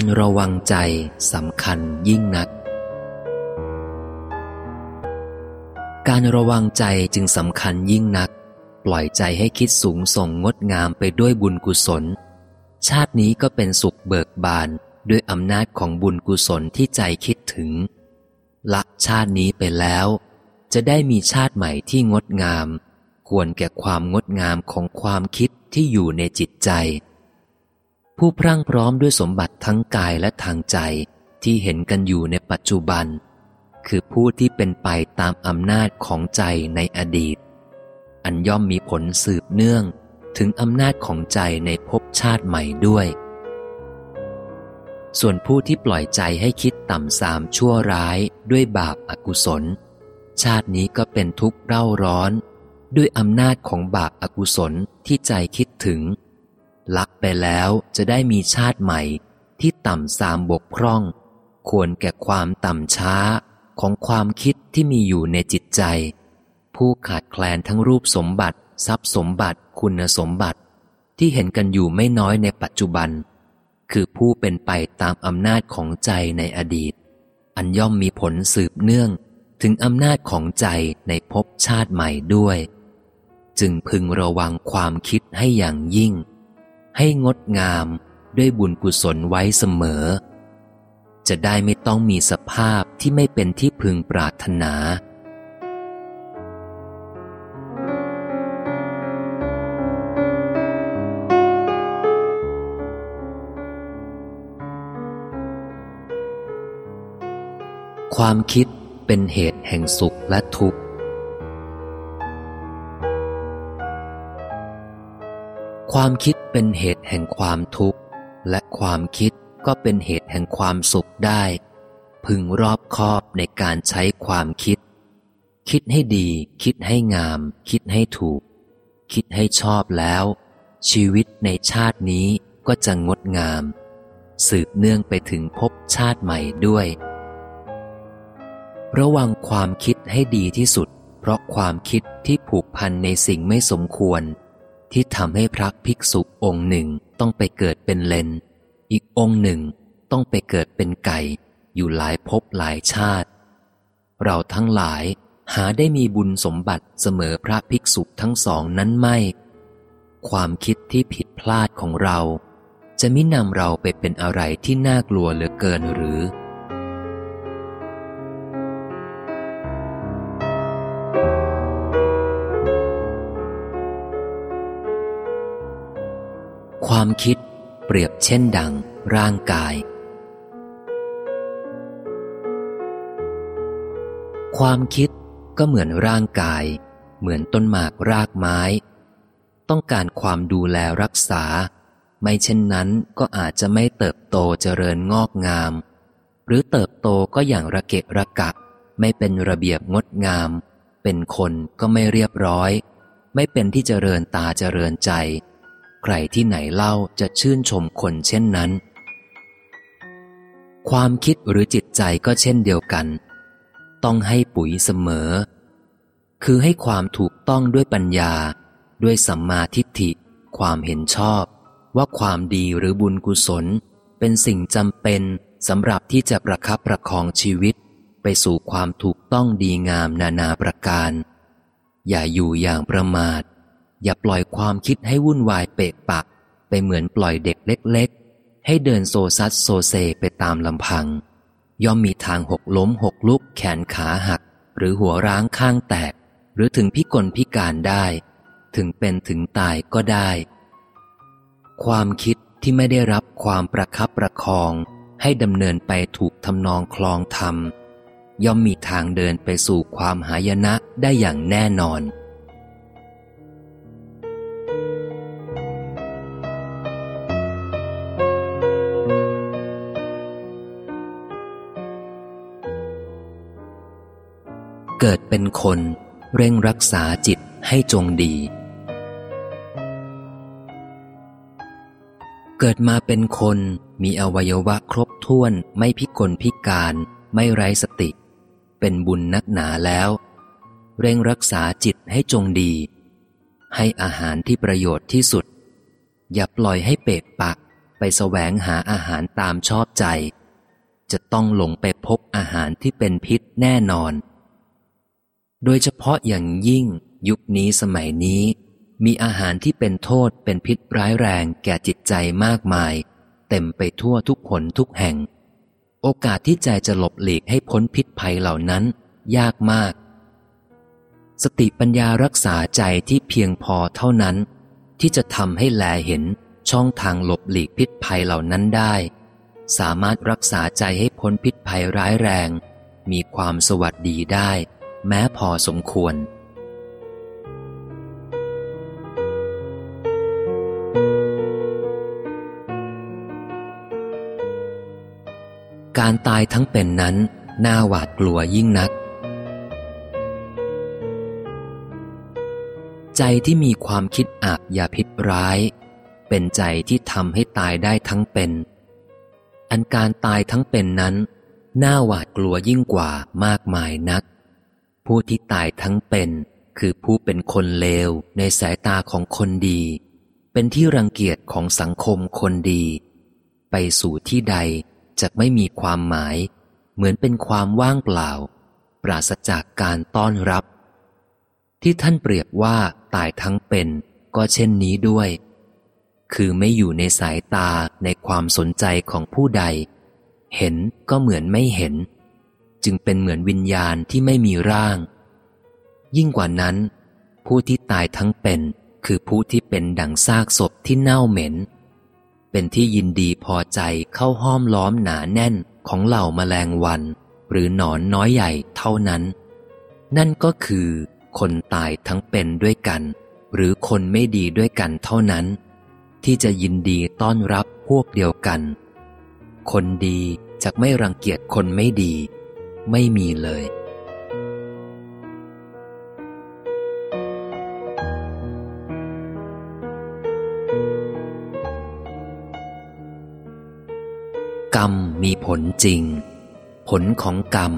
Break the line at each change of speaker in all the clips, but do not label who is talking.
การระวังใจสำคัญยิ่งนัก การระวังใจจึงสำคัญยิ่งนัก ปล่อยใจให้คิดสูงส่งงดงามไปด้วยบุญกุศล ชาตินี้ก็เป็นสุขเบิกบานด้วยอำนาจของบุญกุศลที่ใจคิดถึง ละชาตินี้ไปแล้ว จะได้มีชาติใหม่ที่งดงาม ควรแก่ความงดงามของความคิดที่อยู่ในจิตใจ ผู้พรั่งพร้อมด้วยสมบัติทั้งกายและทางใจที่เห็นกันอยู่ในปัจจุบัน คือผู้ที่เป็นไปตามอำนาจของใจในอดีต อันย่อมมีผลสืบเนื่องถึงอำนาจของใจในภพชาติใหม่ด้วย ส่วนผู้ที่ปล่อยใจให้คิดต่ำสามชั่วร้ายด้วยบาปอากุศล ชาตินี้ก็เป็นทุกข์เร่าร้อน ด้วยอำนาจของบาปอากุศลที่ใจคิดถึง ลักไปแล้วจะได้มีชาติใหม่ที่ต่ำสามบกพร่อง ควรแก่ความต่ำช้าของความคิดที่มีอยู่ในจิตใจ ผู้ขาดแคลนทั้งรูปสมบัติ ทรัพย์สมบัติคุณสมบัติ ที่เห็นกันอยู่ไม่น้อยในปัจจุบัน คือผู้เป็นไปตามอำนาจของใจในอดีต อันย่อมมีผลสืบเนื่องถึงอำนาจของใจในภพชาติใหม่ด้วย จึงพึงระวังความคิดให้อย่างยิ่ง ให้งดงามด้วยบุญกุศลไว้เสมอ จะได้ไม่ต้องมีสภาพที่ไม่เป็นที่พึงปรารถนา ความคิดเป็นเหตุแห่งสุขและทุกข์ ความคิด เป็นเหตุแห่งความทุกข์ และความคิดก็เป็นเหตุแห่งความสุขได้ พึงรอบคอบในการใช้ความคิด คิดให้ดี คิดให้งาม คิดให้ถูก คิดให้ชอบแล้ว ชีวิตในชาตินี้ก็จะงดงาม สืบเนื่องไปถึงภพชาติใหม่ด้วย ระวังความคิดให้ดีที่สุด เพราะความคิดที่ผูกพันในสิ่งไม่สมควร ที่ทำให้พระภิกษุองค์หนึ่งต้องไปเกิดเป็นเลน อีกองค์หนึ่งต้องไปเกิดเป็นไก่ อยู่หลายภพหลายชาติ เราทั้งหลายหาได้มีบุญสมบัติเสมอพระภิกษุทั้งสองนั้นไม่ ความคิดที่ผิดพลาดของเรา จะมินำเราไปเป็นอะไรที่น่ากลัวเหลือเกินหรือ ความคิด เปรียบเช่นดัง ร่างกาย ความคิดก็เหมือนร่างกาย เหมือนต้นหมากรากไม้ ต้องการความดูแลรักษา ไม่เช่นนั้นก็อาจจะไม่เติบโตเจริญงอกงาม หรือเติบโตก็อย่างระเกะระกะ ไม่เป็นระเบียบงดงาม เป็นคนก็ไม่เรียบร้อย ไม่เป็นที่เจริญตาเจริญใจ ใครที่ไหนเล่าจะชื่นชมคนเช่นนั้น ความคิดหรือจิตใจก็เช่นเดียวกัน ต้องให้ปุ๋ยเสมอ คือให้ความถูกต้องด้วยปัญญา ด้วยสัมมาทิฏฐิ ความเห็นชอบ ว่าความดีหรือบุญกุศล เป็นสิ่งจำเป็นสำหรับที่จะประคับประคองชีวิต ไปสู่ความถูกต้องดีงามนานาประการ อย่าอยู่อย่างประมาท อย่าปล่อยความคิดให้วุ่นวายเปะปะ ไปเหมือนปล่อยเด็กเล็ก ๆ ให้เดินโซซัดโซเซไปตามลำพัง ย่อมมีทางหกล้มหกลุกแขนขาหัก หรือหัวร้างข้างแตก หรือถึงพิกลพิการได้ ถึงเป็นถึงตายก็ได้ ความคิดที่ไม่ได้รับความประคับประคอง ให้ดำเนินไปถูกทำนองคลองธรรม ย่อมมีทางเดินไปสู่ความหายนะได้อย่างแน่นอน เกิดเป็นคน เร่งรักษาจิตให้จงดี เกิดมาเป็นคนมีอวัยวะครบถ้วนไม่พิกลพิการไม่ไร้สติ เป็นบุญนักหนาแล้ว เร่งรักษาจิตให้จงดี ให้อาหารที่ประโยชน์ที่สุด อย่าปล่อยให้เปกปักไปแสวงหาอาหารตามชอบใจ จะต้องหลงไปพบอาหารที่เป็นพิษแน่นอน โดยเฉพาะอย่างยิ่งยุคนี้สมัยนี้ มีอาหารที่เป็นโทษเป็นพิษร้ายแรงแก่จิตใจมากมาย เต็มไปทั่วทุกผลทุกแห่ง โอกาสที่ใจจะหลบหลีกให้พ้นพิษภัยเหล่านั้น ยากมาก สติปัญญารักษาใจที่เพียงพอเท่านั้น ที่จะทำให้แลเห็นช่องทางหลบหลีกพิษภัยเหล่านั้นได้ สามารถรักษาใจให้พ้นพิษภัยร้ายแรง มีความสวัสดีได้ แม้พอสมควร การตายทั้งเป็นนั้น น่าหวาดกลัวยิ่งนัก ใจที่มีความคิดอาบอย่าพิษร้าย เป็นใจที่ทำให้ตายได้ทั้งเป็น อันการตายทั้งเป็นนั้น น่าหวาดกลัวยิ่งกว่ามากมายนัก ผู้ที่ตายทั้งเป็น คือผู้เป็นคนเลวในสายตาของคนดี เป็นที่รังเกียจของสังคมคนดี ไปสู่ที่ใดจะไม่มีความหมาย เหมือนเป็นความว่างเปล่า ปราศจากการต้อนรับ ที่ท่านเปรียบว่าตายทั้งเป็น ก็เช่นนี้ด้วย คือไม่อยู่ในสายตาในความสนใจของผู้ใด เห็นก็เหมือนไม่เห็น จึงเป็นเหมือนวิญญาณที่ไม่มีร่าง ยิ่งกว่านั้น ผู้ที่ตายทั้งเป็น คือผู้ที่เป็นดังซากศพที่เน่าเหม็น เป็นที่ยินดีพอใจเข้าห้อมล้อมหนาแน่นของเหล่าแมลงวัน หรือหนอนน้อยใหญ่เท่านั้น นั่นก็คือ คนตายทั้งเป็นด้วยกัน หรือคนไม่ดีด้วยกันเท่านั้น ที่จะยินดีต้อนรับพวกเดียวกัน คนดีจะไม่รังเกียจคนไม่ดี ไม่มีเลย กรรมมีผลจริง ผลของกรรม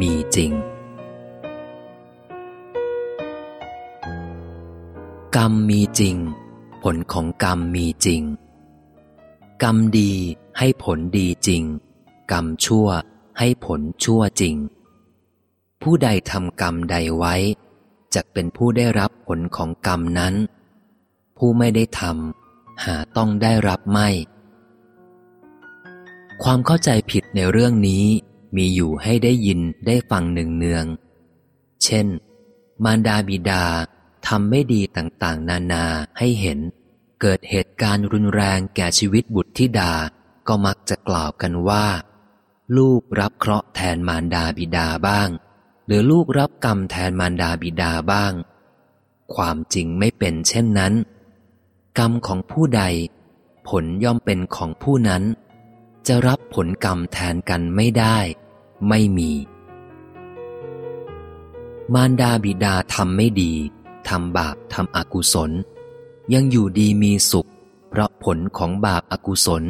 มีจริง กรรมมีจริง ผลของกรรมมีจริง กรรมดีให้ผลดีจริง กรรมชั่ว ให้ผลชั่วจริง ผู้ใดทำกรรมใดไว้จะเป็นผู้ได้รับผลของกรรมนั้น ผู้ไม่ได้ทำหาต้องได้รับไม่ ความเข้าใจผิดในเรื่องนี้มีอยู่ให้ได้ยินได้ฟังหนึ่งเนือง เช่น มารดาบิดาทำไม่ดีต่างๆ นานาให้เห็น เกิดเหตุการณ์รุนแรงแก่ชีวิตบุตรธิดาก็มักจะกล่าวกันว่า ลูกรับเคราะห์แทนมารดาบิดาบ้าง หรือลูกรับกรรมแทนมารดาบิดาบ้าง ความจริงไม่เป็นเช่นนั้น กรรมของผู้ใด ผลย่อมเป็นของผู้นั้น จะรับผลกรรมแทนกันไม่ได้ ไม่มี มารดาบิดาทำไม่ดีทำบาปทำอกุศล ยังอยู่ดีมีสุข เพราะผลของบาปอากุศล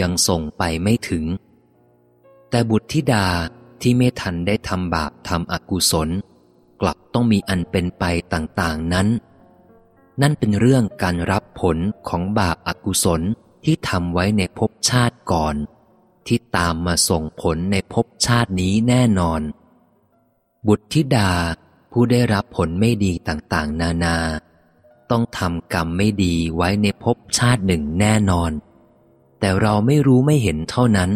ยังส่งไปไม่ถึง แต่บุตรธิดาที่ไม่ทันได้ทำบาปทำอกุศล กลับต้องมีอันเป็นไปต่างๆนั้น นั่นเป็นเรื่องการรับผลของบาปอากุศลที่ทำไว้ในภพชาติก่อน ที่ตามมาส่งผลในภพชาตินี้แน่นอน บุตรธิดาผู้ได้รับผลไม่ดีต่างๆ นานา ต้องทำกรรมไม่ดีไว้ในภพชาติหนึ่งแน่นอน แต่เราไม่รู้ไม่เห็นเท่านั้น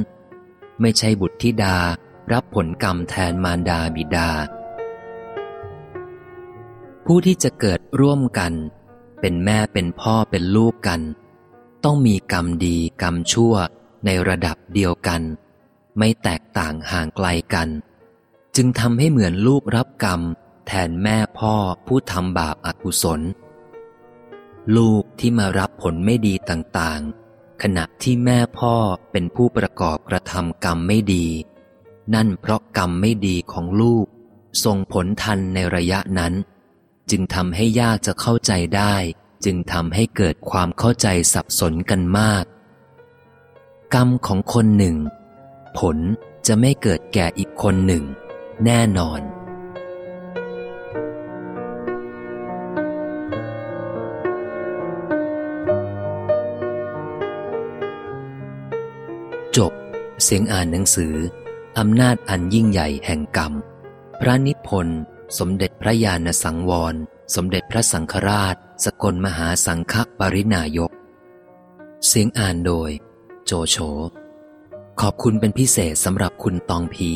ไม่ใช่บุตรธิดา รับผลกรรมแทนมารดาบิดา ผู้ที่จะเกิดร่วมกัน เป็นแม่เป็นพ่อเป็นลูกกัน ต้องมีกรรมดีกรรมชั่วในระดับเดียวกัน ไม่แตกต่างห่างไกลกัน จึงทำให้เหมือนลูกรับกรรม แทนแม่พ่อผู้ทำบาปอากุศล ลูกที่มารับผลไม่ดีต่างๆ ขณะที่แม่พ่อเป็นผู้ประกอบกระทำกรรมไม่ดี นั่นเพราะกรรมไม่ดีของลูกส่งผลทันในระยะนั้น จึงทำให้ยากจะเข้าใจได้ จึงทำให้เกิดความเข้าใจสับสนกันมาก กรรมของคนหนึ่ง ผลจะไม่เกิดแก่อีกคนหนึ่ง แน่นอน จบ เสียงอ่านหนังสือ อำนาจอันยิ่งใหญ่แห่งกรรม พระนิพนธ์ สมเด็จพระญาณสังวร สมเด็จพระสังฆราช สกลมหาสังฆปรินายก เสียงอ่านโดย โจโฉ ขอบคุณเป็นพิเศษสำหรับคุณตองพี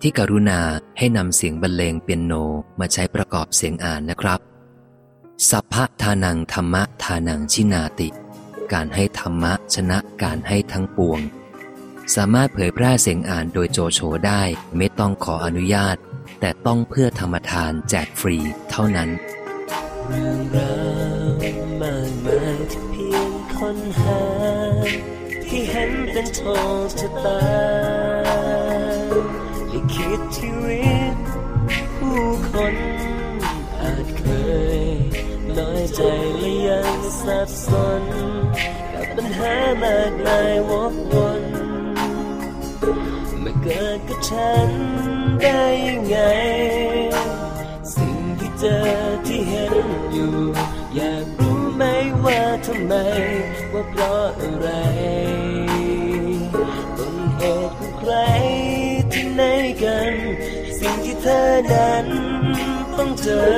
ที่กรุณาให้นำเสียงบรรเลงเปียโนมาใช้ประกอบเสียงอ่านนะครับ สัพพะทานังธรรมะทานังชินาติการให้ธรรมะชนะการให้ทั้งปวง สามารถเผยแพร่เสียงอ่านโดยโจโฉได้ไม่ต้องขออนุญาต แต่ต้องเพื่อธรรมทานแจกฟรีเท่านั้น
เรื่องราวมากมายที่เพียงคนหา ที่เห็นเป็นโชคชะตาลิขิตชีวิต ผู้คนอาจเคยน้อยใจและยังสับสนกับปัญหามากมายวกวน เกิดกับฉันได้ยังไง สิ่งที่เจอที่เห็นอยู่ อยากรู้ไหมว่าทำไม ว่าเพราะอะไรต้นเหตุของใครที่ไหนกัน สิ่งที่เธอนั้นต้องเจอ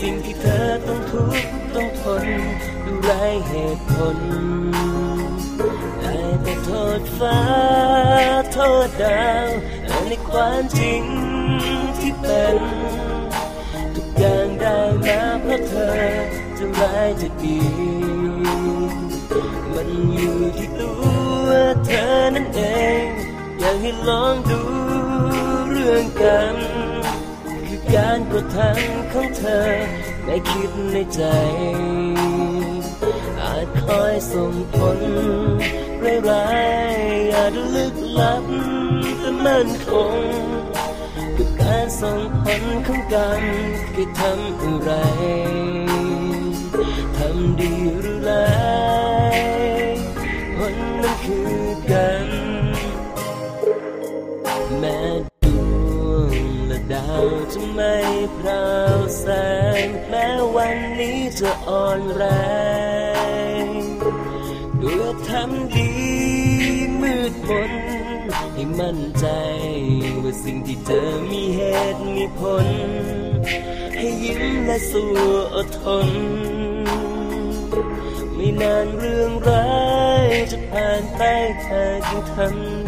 สิ่งที่เธอต้องทุกข์ต้องทนดูไรเหตุผล โทษฟ้า โทษดาวในความจริงที่เป็น ทุกอย่างได้มาเพราะเธอ จะร้ายจะดี มันอยู่ที่ตัวเธอนั่นเอง อยากให้ลองดูเรื่องกัน คือการกระทำของเธอไม่คิดในใจ จคอยส่งผลร้ายๆอาจลึกลับแต่มั่นคงกับการส่งผลของกันคือทำอะไรทำดีหรือร้ายผลนั้นคือกันแม้ดวงและดาวจะไม่พราวแสงแม้วันนี้จะอ่อนแรง ทำดีมืดมนให้มั่นใจ ว่าสิ่งที่เจอมีเหตุมีผล ให้ยิ้มและสู้อดทน ไม่นานเรื่องร้ายจะผ่านไปเธอจึงทำ